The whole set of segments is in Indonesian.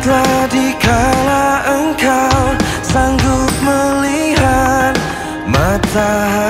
Tadikala engkau sanggup melihat matahari.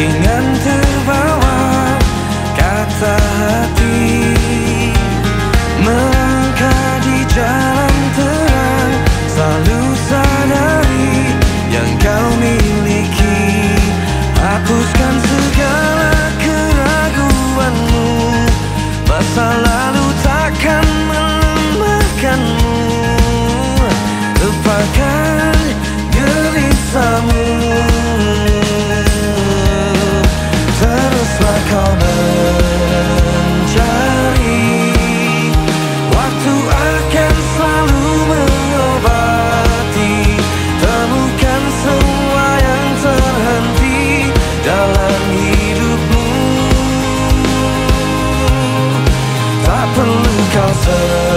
Nothing dalam hidupmu. Tak perlu kau serah